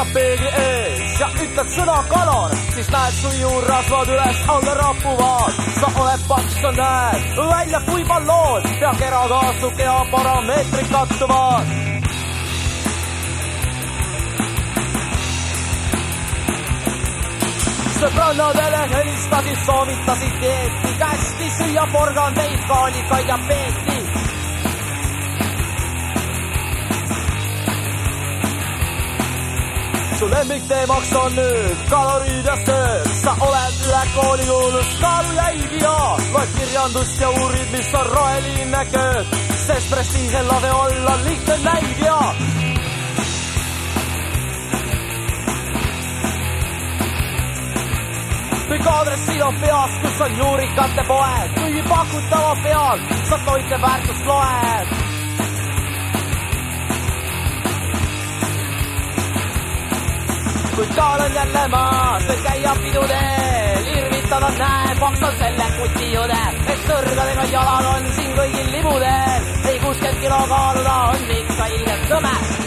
seisad peegli ees ja ütled sõna kalor, siis näed su juurrasvad üles alla rapuvad. sa oled paks, sa näed välja kui balloon, pea keraga su keha parameetrid kattuvad. sõbrannadele helistasid, soovitasid dieeti, kästi süüa porgandeid, kaalikaid ja peeti su lemmikteemaks on nüüd kalorid ja söök, sa oled üle kooli kuulus kaalu jälgija, loed kirjandust ja uurid, mis on roheline köök, sest prestiižel lase olla lihtne näidja. kõik aadressid on peas, kus on juurikate poed, kuigi pakutava peal sa toiteväärtust loed kuid kaal on jälle maas, võib käia pidudel, irvitada näed, paks on selle kuti jude, eks sõrgadega jalal on siin kõigil libudel, ei kuuskümmend kilo kaaluda on ikka ilgelt nõme